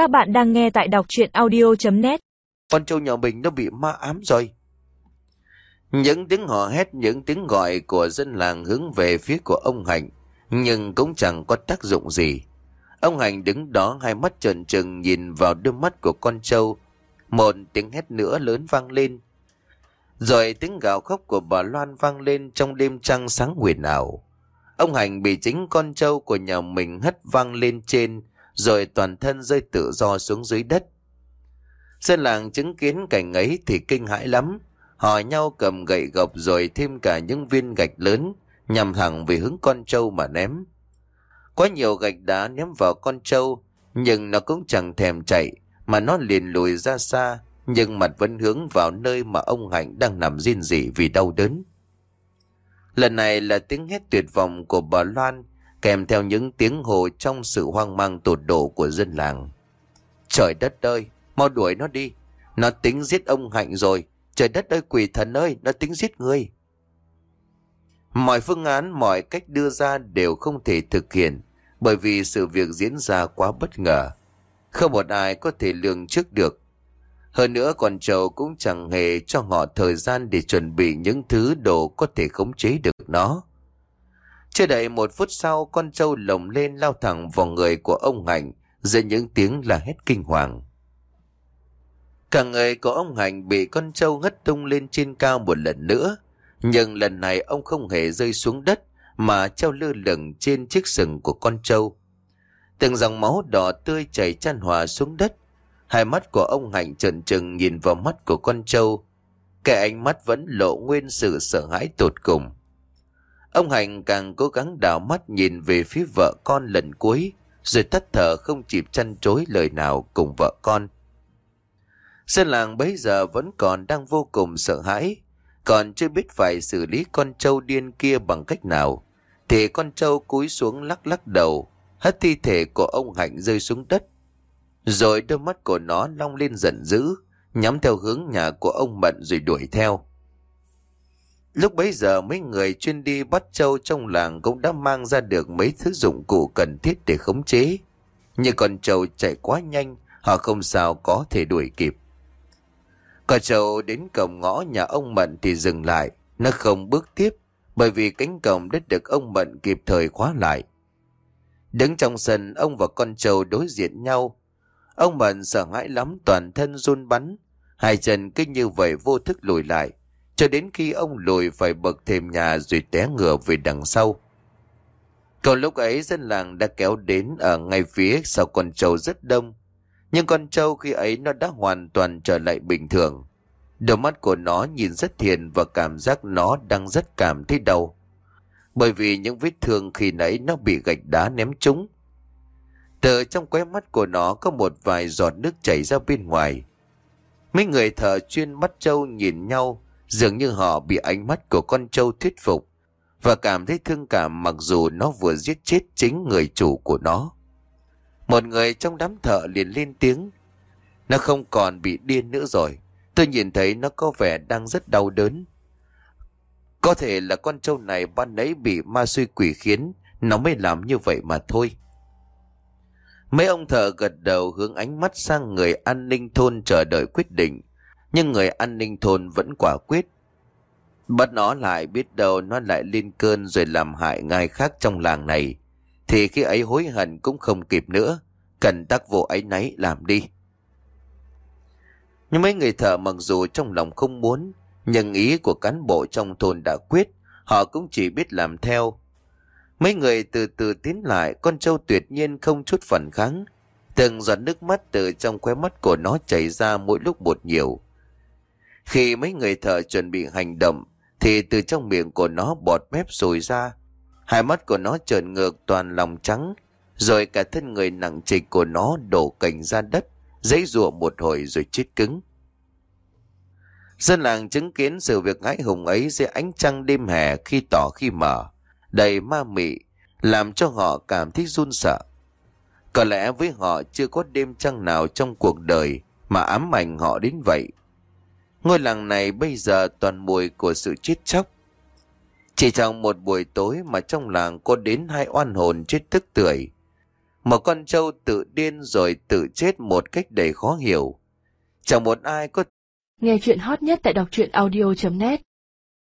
Các bạn đang nghe tại đọc chuyện audio.net Con trâu nhà mình nó bị ma ám rồi. Những tiếng hò hét, những tiếng gọi của dân làng hướng về phía của ông Hạnh, nhưng cũng chẳng có tác dụng gì. Ông Hạnh đứng đó hai mắt trần trừng nhìn vào đôi mắt của con trâu. Một tiếng hét nữa lớn vang lên. Rồi tiếng gào khóc của bà Loan vang lên trong đêm trăng sáng huyền ảo. Ông Hạnh bị chính con trâu của nhà mình hất vang lên trên, rồi toàn thân rơi tự do xuống dưới đất. Dân làng chứng kiến cảnh ấy thì kinh hãi lắm. Họ nhau cầm gậy gộc rồi thêm cả những viên gạch lớn nhằm thẳng về hướng con trâu mà ném. Quá nhiều gạch đá ném vào con trâu, nhưng nó cũng chẳng thèm chạy, mà nó liền lùi ra xa, nhưng mặt vẫn hướng vào nơi mà ông Hạnh đang nằm riêng dị vì đau đớn. Lần này là tiếng hét tuyệt vọng của bà Loan, kèm theo những tiếng hồ trong sự hoang mang tột độ của dân làng. Trời đất ơi, mau đuổi nó đi. Nó tính giết ông Hạnh rồi. Trời đất ơi quỷ thần ơi, nó tính giết người. Mọi phương án, mọi cách đưa ra đều không thể thực hiện bởi vì sự việc diễn ra quá bất ngờ. Không một ai có thể lường trước được. Hơn nữa còn trầu cũng chẳng hề cho họ thời gian để chuẩn bị những thứ đồ có thể khống chế được nó. Chưa đầy một phút sau, con trâu lồng lên lao thẳng vào người của ông Hạnh, dưới những tiếng là hét kinh hoàng. Cả người của ông Hạnh bị con trâu hất tung lên trên cao một lần nữa. Nhưng lần này ông không hề rơi xuống đất mà treo lơ lửng trên chiếc sừng của con trâu. Từng dòng máu đỏ tươi chảy chan hòa xuống đất. Hai mắt của ông Hạnh trần trừng nhìn vào mắt của con trâu. Cái ánh mắt vẫn lộ nguyên sự sợ hãi tột cùng. Ông Hạnh càng cố gắng đảo mắt nhìn về phía vợ con lần cuối, rồi tắt thở không chịp chăn chối lời nào cùng vợ con. Dân làng bấy giờ vẫn còn đang vô cùng sợ hãi, còn chưa biết phải xử lý con trâu điên kia bằng cách nào, thì con trâu cúi xuống lắc lắc đầu, hất thi thể của ông Hạnh rơi xuống đất. Rồi đôi mắt của nó long lên giận dữ, nhắm theo hướng nhà của ông Mận rồi đuổi theo. Lúc bấy giờ mấy người chuyên đi bắt trâu trong làng cũng đã mang ra được mấy thứ dụng cụ cần thiết để khống chế. Nhưng con trâu chạy quá nhanh, họ không sao có thể đuổi kịp. Cả trâu đến cổng ngõ nhà ông Mận thì dừng lại, nó không bước tiếp bởi vì cánh cổng đã được ông Mận kịp thời khóa lại. Đứng trong sân, ông và con trâu đối diện nhau. Ông Mận sợ hãi lắm toàn thân run bắn, hai chân cứ như vậy vô thức lùi lại cho đến khi ông lùi phải bậc thềm nhà rồi té ngửa về đằng sau. Còn lúc ấy dân làng đã kéo đến ở ngay phía sau con trâu rất đông. Nhưng con trâu khi ấy nó đã hoàn toàn trở lại bình thường. Đôi mắt của nó nhìn rất thiền và cảm giác nó đang rất cảm thấy đau. Bởi vì những vết thương khi nãy nó bị gạch đá ném trúng. Từ trong qué mắt của nó có một vài giọt nước chảy ra bên ngoài. Mấy người thợ chuyên bắt trâu nhìn nhau Dường như họ bị ánh mắt của con trâu thuyết phục và cảm thấy thương cảm mặc dù nó vừa giết chết chính người chủ của nó. Một người trong đám thợ liền lên tiếng. Nó không còn bị điên nữa rồi. Tôi nhìn thấy nó có vẻ đang rất đau đớn. Có thể là con trâu này ban nãy bị ma suy quỷ khiến, nó mới làm như vậy mà thôi. Mấy ông thợ gật đầu hướng ánh mắt sang người an ninh thôn chờ đợi quyết định nhưng người an ninh thôn vẫn quả quyết. Bắt nó lại biết đâu nó lại lên cơn rồi làm hại ngài khác trong làng này. Thì khi ấy hối hận cũng không kịp nữa. Cần tác vụ ấy nấy làm đi. Nhưng mấy người thợ mặc dù trong lòng không muốn, nhưng ý của cán bộ trong thôn đã quyết, họ cũng chỉ biết làm theo. Mấy người từ từ tiến lại, con trâu tuyệt nhiên không chút phản kháng. Từng giọt nước mắt từ trong khóe mắt của nó chảy ra mỗi lúc một nhiều. Khi mấy người thợ chuẩn bị hành động, thì từ trong miệng của nó bọt mép sồi ra. Hai mắt của nó trợn ngược toàn lòng trắng, rồi cả thân người nặng trịch của nó đổ cành ra đất, giấy rùa một hồi rồi chết cứng. Dân làng chứng kiến sự việc hãi hùng ấy dưới ánh trăng đêm hè khi tỏ khi mở, đầy ma mị, làm cho họ cảm thấy run sợ. Có lẽ với họ chưa có đêm trăng nào trong cuộc đời mà ám ảnh họ đến vậy. Ngôi làng này bây giờ toàn mùi của sự chết chóc. Chỉ trong một buổi tối mà trong làng có đến hai oan hồn chết tức tưởi. Một con trâu tự điên rồi tự chết một cách đầy khó hiểu. Chẳng một ai có Nghe chuyện hot nhất tại đọc truyện audio.net